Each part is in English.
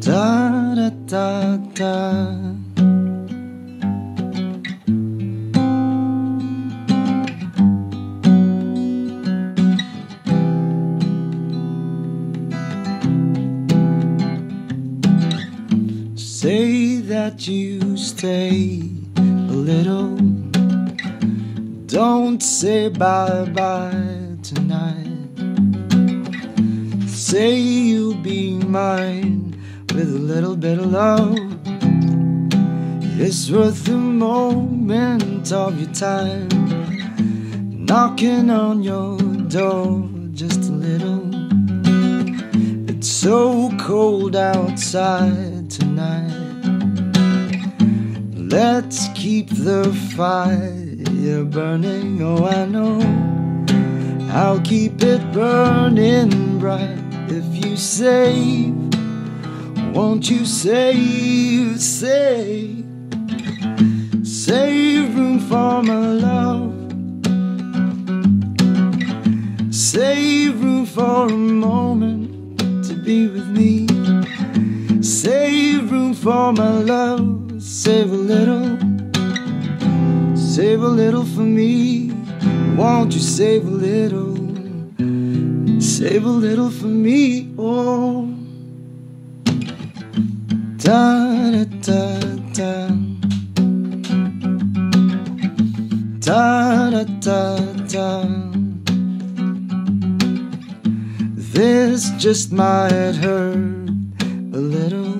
Da da da da. Say that you stay a little. Don't say bye bye tonight. Say you'll be mine with a little bit of love. It's worth the moment of your time. Knocking on your door just a little. It's so cold outside tonight. Let's keep the fire burning. Oh, I know I'll keep it burning bright if you save. Won't you save, save, save room for my love? Save room for a moment to be with me. Save room for my love. Save a little, save a little for me. Won't you save a little? Save a little for me. Oh, da da da da. Da da da da. This just might hurt a little.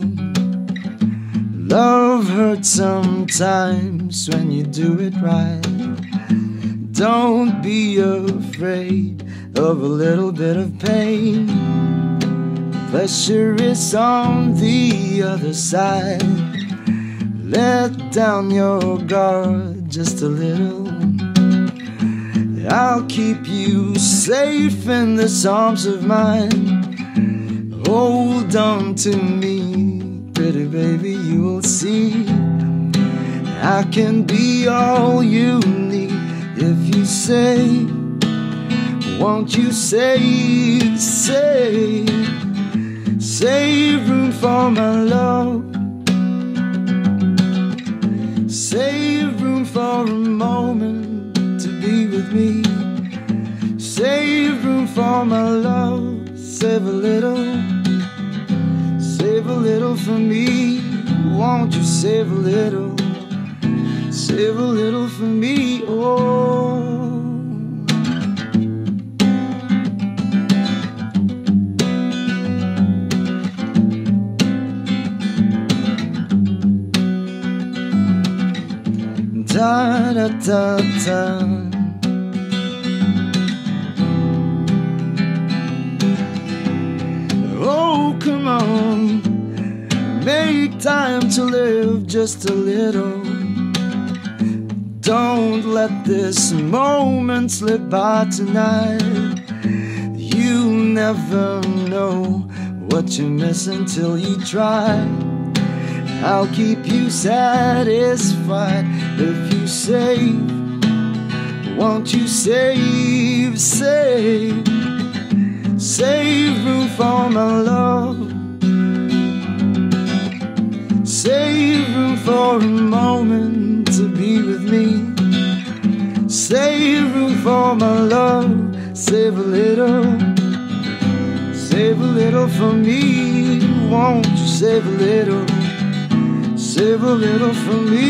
Love hurts sometimes when you do it right. Don't be afraid of a little bit of pain. Pleasure is on the other side. Let down your guard just a little. I'll keep you safe in the arms of mine. Hold on to me, baby, you will see. I can be all you need if you say, won't you say, say, save room for my love. Save room for a moment to be with me. Save room for my love. Save a little. Little for me. Won't you save a little? Save a little for me. Oh. da da da da. Make time to live just a little. Don't let this moment slip by tonight. You never know what you miss until you try. I'll keep you satisfied if you save. Won't you save, save, save room for my love? For a moment to be with me. Save room for my love. Save a little, save a little for me. Won't you save a little? Save a little for me.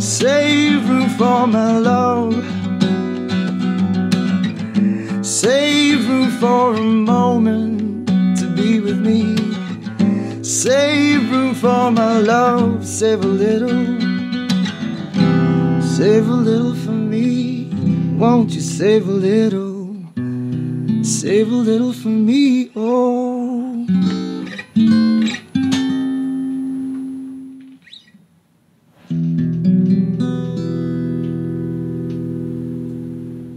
Save room for my love. Save room for a moment to be with me. Save room for my love. Save a little. Save a little for me. Won't you save a little? Save a little for me. Oh.